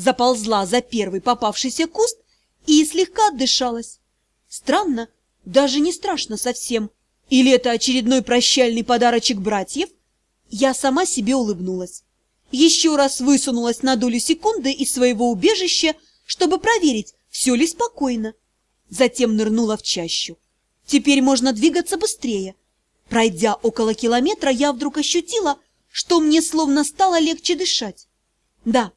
заползла за первый попавшийся куст и слегка отдышалась. Странно, даже не страшно совсем. Или это очередной прощальный подарочек братьев? Я сама себе улыбнулась. Еще раз высунулась на долю секунды из своего убежища, чтобы проверить, все ли спокойно. Затем нырнула в чащу. Теперь можно двигаться быстрее. Пройдя около километра, я вдруг ощутила, что мне словно стало легче дышать. Да,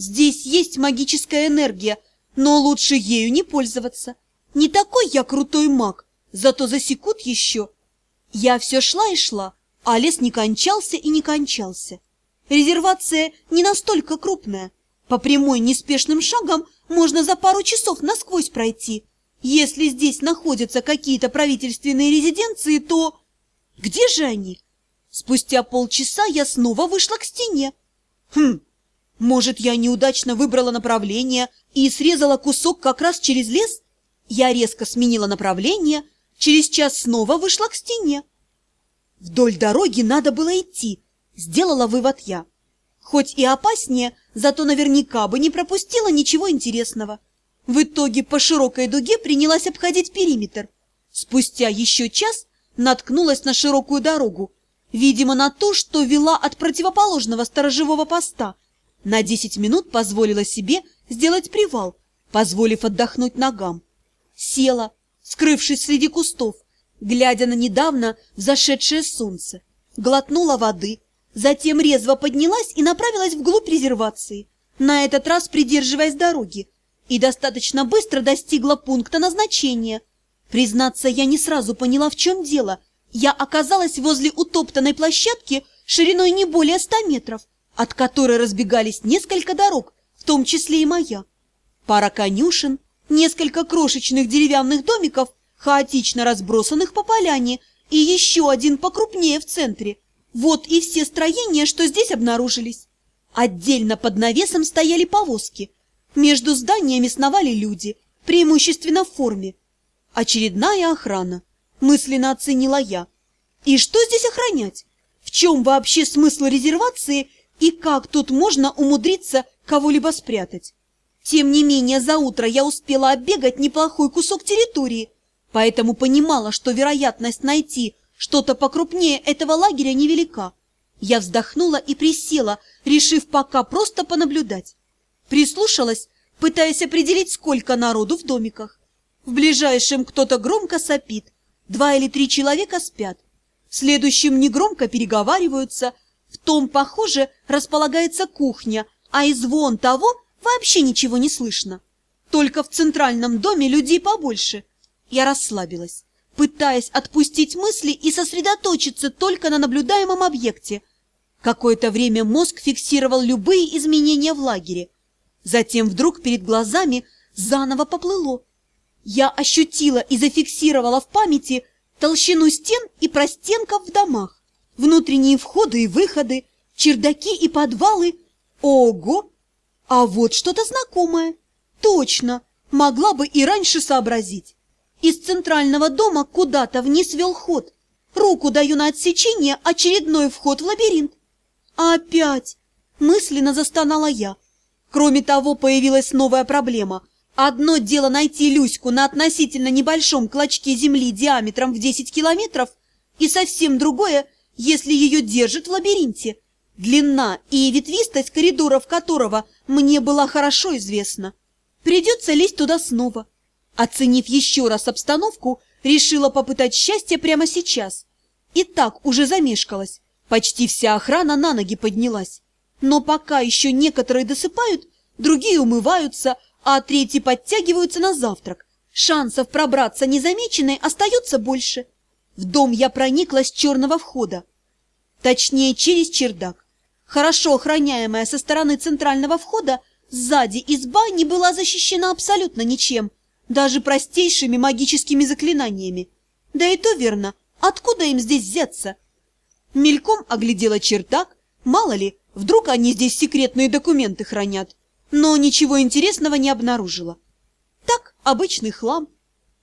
здесь есть магическая энергия, но лучше ею не пользоваться. Не такой я крутой маг, зато засекут еще. Я все шла и шла, а лес не кончался и не кончался. Резервация не настолько крупная. По прямой неспешным шагам можно за пару часов насквозь пройти. Если здесь находятся какие-то правительственные резиденции, то... Где же они? Спустя полчаса я снова вышла к стене. Хм, может, я неудачно выбрала направление и срезала кусок как раз через лес? Я резко сменила направление, через час снова вышла к стене. Вдоль дороги надо было идти, сделала вывод я. Хоть и опаснее, зато наверняка бы не пропустила ничего интересного. В итоге по широкой дуге принялась обходить периметр. Спустя еще час наткнулась на широкую дорогу, видимо, на ту, что вела от противоположного сторожевого поста. На десять минут позволила себе сделать привал, позволив отдохнуть ногам. Села, скрывшись среди кустов, глядя на недавно взошедшее солнце, глотнула воды, затем резво поднялась и направилась вглубь резервации, на этот раз придерживаясь дороги, и достаточно быстро достигла пункта назначения – Признаться, я не сразу поняла, в чем дело. Я оказалась возле утоптанной площадки шириной не более ста метров, от которой разбегались несколько дорог, в том числе и моя. Пара конюшен, несколько крошечных деревянных домиков, хаотично разбросанных по поляне, и еще один покрупнее в центре. Вот и все строения, что здесь обнаружились. Отдельно под навесом стояли повозки. Между зданиями сновали люди, преимущественно в форме. Очередная охрана, мысленно оценила я. И что здесь охранять? В чем вообще смысл резервации и как тут можно умудриться кого-либо спрятать? Тем не менее, за утро я успела оббегать неплохой кусок территории, поэтому понимала, что вероятность найти что-то покрупнее этого лагеря невелика. Я вздохнула и присела, решив пока просто понаблюдать. Прислушалась, пытаясь определить, сколько народу в домиках. В ближайшем кто-то громко сопит, два или три человека спят. В следующем негромко переговариваются, в том, похоже, располагается кухня, а из вон того вообще ничего не слышно. Только в центральном доме людей побольше. Я расслабилась, пытаясь отпустить мысли и сосредоточиться только на наблюдаемом объекте. Какое-то время мозг фиксировал любые изменения в лагере. Затем вдруг перед глазами заново поплыло. Я ощутила и зафиксировала в памяти толщину стен и простенков в домах, внутренние входы и выходы, чердаки и подвалы. Ого! А вот что-то знакомое. Точно, могла бы и раньше сообразить. Из центрального дома куда-то вниз вел ход. Руку даю на отсечение, очередной вход в лабиринт. Опять! Мысленно застонала я. Кроме того, появилась новая проблема. Одно дело найти Люську на относительно небольшом клочке земли диаметром в 10 километров, и совсем другое, если ее держат в лабиринте. Длина и ветвистость коридоров которого мне была хорошо известна. Придется лезть туда снова. Оценив еще раз обстановку, решила попытать счастье прямо сейчас. И так уже замешкалась. Почти вся охрана на ноги поднялась. Но пока еще некоторые досыпают, другие умываются, а третьи подтягиваются на завтрак. Шансов пробраться незамеченной остается больше. В дом я проникла с черного входа. Точнее, через чердак. Хорошо охраняемая со стороны центрального входа, сзади изба не была защищена абсолютно ничем, даже простейшими магическими заклинаниями. Да и то верно, откуда им здесь взяться? Мельком оглядела чердак, мало ли, вдруг они здесь секретные документы хранят но ничего интересного не обнаружила. Так, обычный хлам.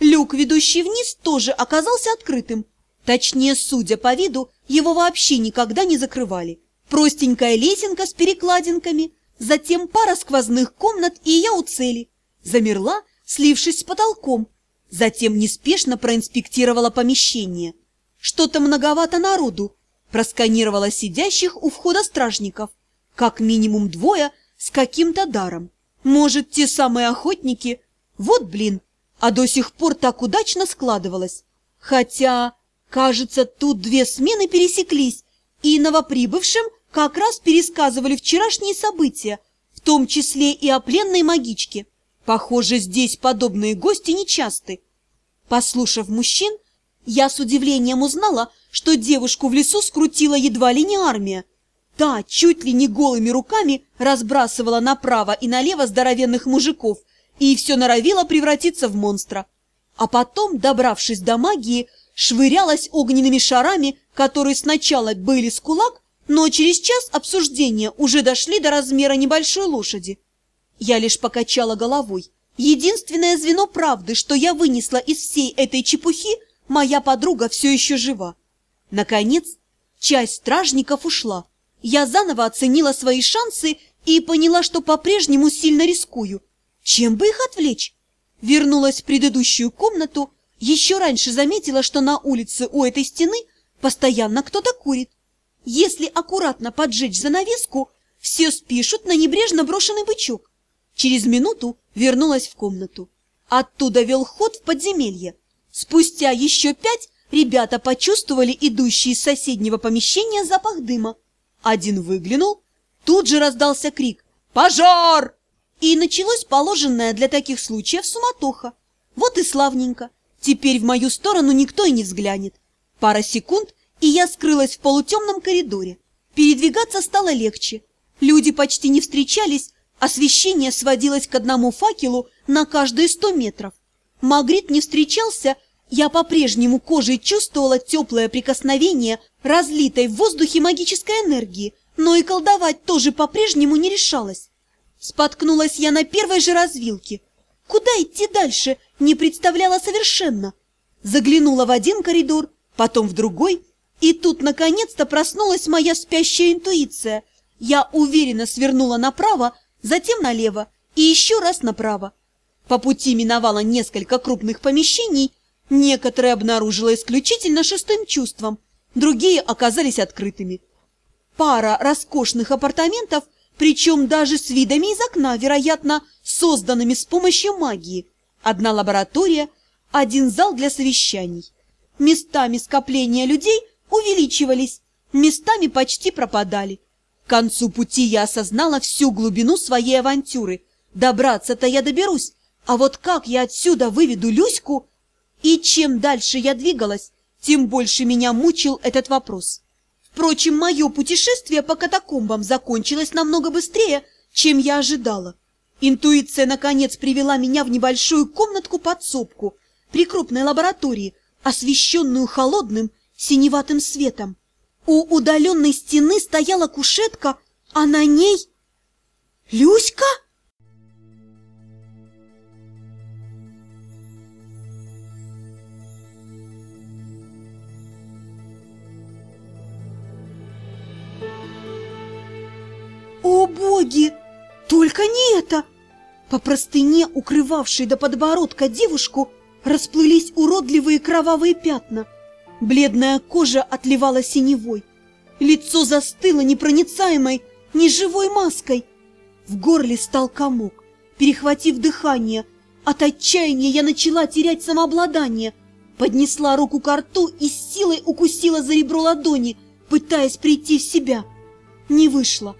Люк, ведущий вниз, тоже оказался открытым. Точнее, судя по виду, его вообще никогда не закрывали. Простенькая лесенка с перекладинками, затем пара сквозных комнат, и я у цели. Замерла, слившись с потолком. Затем неспешно проинспектировала помещение. Что-то многовато народу. Просканировала сидящих у входа стражников. Как минимум двое с каким-то даром. Может, те самые охотники? Вот блин, а до сих пор так удачно складывалось. Хотя, кажется, тут две смены пересеклись, и новоприбывшим как раз пересказывали вчерашние события, в том числе и о пленной магичке. Похоже, здесь подобные гости нечасты. Послушав мужчин, я с удивлением узнала, что девушку в лесу скрутила едва ли не армия. Та чуть ли не голыми руками разбрасывала направо и налево здоровенных мужиков и все норовила превратиться в монстра. А потом, добравшись до магии, швырялась огненными шарами, которые сначала были с кулак, но через час обсуждения уже дошли до размера небольшой лошади. Я лишь покачала головой. Единственное звено правды, что я вынесла из всей этой чепухи, моя подруга все еще жива. Наконец, часть стражников ушла. Я заново оценила свои шансы и поняла, что по-прежнему сильно рискую. Чем бы их отвлечь? Вернулась в предыдущую комнату, еще раньше заметила, что на улице у этой стены постоянно кто-то курит. Если аккуратно поджечь занавеску, все спишут на небрежно брошенный бычок. Через минуту вернулась в комнату. Оттуда вел ход в подземелье. Спустя еще пять ребята почувствовали идущий из соседнего помещения запах дыма. Один выглянул, тут же раздался крик «Пожар!» И началось положенное для таких случаев суматоха. Вот и славненько. Теперь в мою сторону никто и не взглянет. Пара секунд, и я скрылась в полутемном коридоре. Передвигаться стало легче. Люди почти не встречались, освещение сводилось к одному факелу на каждые сто метров. Магрит не встречался, я по-прежнему кожей чувствовала теплое прикосновение разлитой в воздухе магической энергии, но и колдовать тоже по-прежнему не решалась. Споткнулась я на первой же развилке. Куда идти дальше, не представляла совершенно. Заглянула в один коридор, потом в другой, и тут наконец-то проснулась моя спящая интуиция. Я уверенно свернула направо, затем налево и еще раз направо. По пути миновала несколько крупных помещений, некоторые обнаружила исключительно шестым чувством, другие оказались открытыми. Пара роскошных апартаментов, причем даже с видами из окна, вероятно, созданными с помощью магии. Одна лаборатория, один зал для совещаний. Местами скопления людей увеличивались, местами почти пропадали. К концу пути я осознала всю глубину своей авантюры. Добраться-то я доберусь, а вот как я отсюда выведу Люську? И чем дальше я двигалась, тем больше меня мучил этот вопрос. Впрочем, мое путешествие по катакомбам закончилось намного быстрее, чем я ожидала. Интуиция, наконец, привела меня в небольшую комнатку-подсобку при крупной лаборатории, освещенную холодным синеватым светом. У удаленной стены стояла кушетка, а на ней... «Люська?» «О, боги! Только не это!» По простыне, укрывавшей до подбородка девушку, расплылись уродливые кровавые пятна. Бледная кожа отливала синевой. Лицо застыло непроницаемой, неживой маской. В горле стал комок. Перехватив дыхание, от отчаяния я начала терять самообладание. Поднесла руку к рту и с силой укусила за ребро ладони, пытаясь прийти в себя. Не вышло.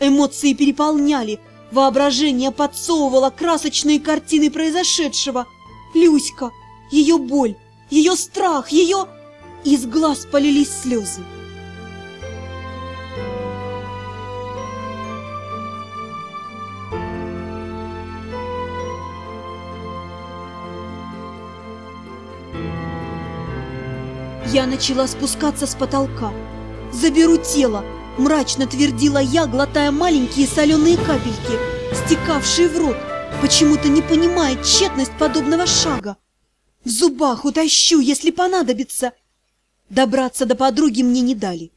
Эмоции переполняли, воображение подсовывало красочные картины произошедшего. Люська, ее боль, ее страх, ее... Из глаз полились слезы. Я начала спускаться с потолка. «Заберу тело!» – мрачно твердила я, глотая маленькие соленые капельки, стекавшие в рот, почему-то не понимая тщетность подобного шага. «В зубах утащу, если понадобится!» Добраться до подруги мне не дали.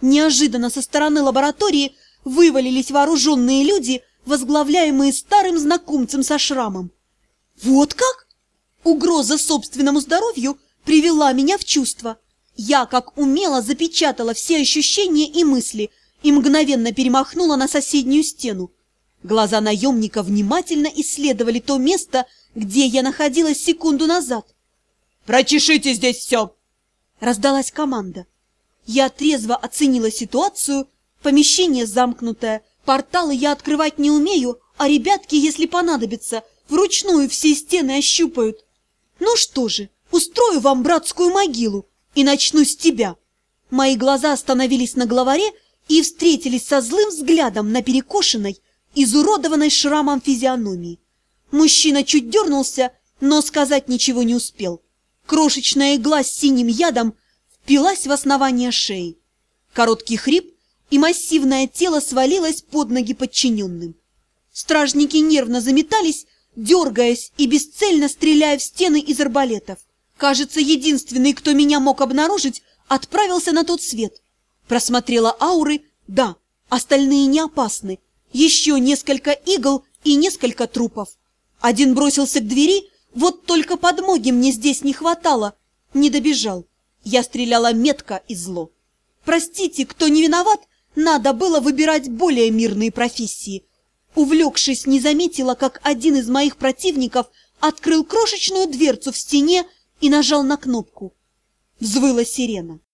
Неожиданно со стороны лаборатории вывалились вооруженные люди, возглавляемые старым знакомцем со шрамом. Вот как? Угроза собственному здоровью привела меня в чувство. Я, как умело, запечатала все ощущения и мысли и мгновенно перемахнула на соседнюю стену. Глаза наемника внимательно исследовали то место, где я находилась секунду назад. «Прочешите здесь все!» Раздалась команда. Я трезво оценила ситуацию, помещение замкнутое, порталы я открывать не умею, а ребятки, если понадобится, вручную все стены ощупают. Ну что же, устрою вам братскую могилу и начну с тебя. Мои глаза остановились на главаре и встретились со злым взглядом на перекошенной, изуродованной шрамом физиономии. Мужчина чуть дернулся, но сказать ничего не успел. Крошечная игла с синим ядом впилась в основание шеи. Короткий хрип, и массивное тело свалилось под ноги подчиненным. Стражники нервно заметались, дергаясь и бесцельно стреляя в стены из арбалетов. Кажется, единственный, кто меня мог обнаружить, отправился на тот свет. Просмотрела ауры, да, остальные не опасны. Еще несколько игл и несколько трупов. Один бросился к двери, вот только подмоги мне здесь не хватало. Не добежал. Я стреляла метко и зло. Простите, кто не виноват, надо было выбирать более мирные профессии. Увлекшись, не заметила, как один из моих противников открыл крошечную дверцу в стене и нажал на кнопку. Взвыла сирена.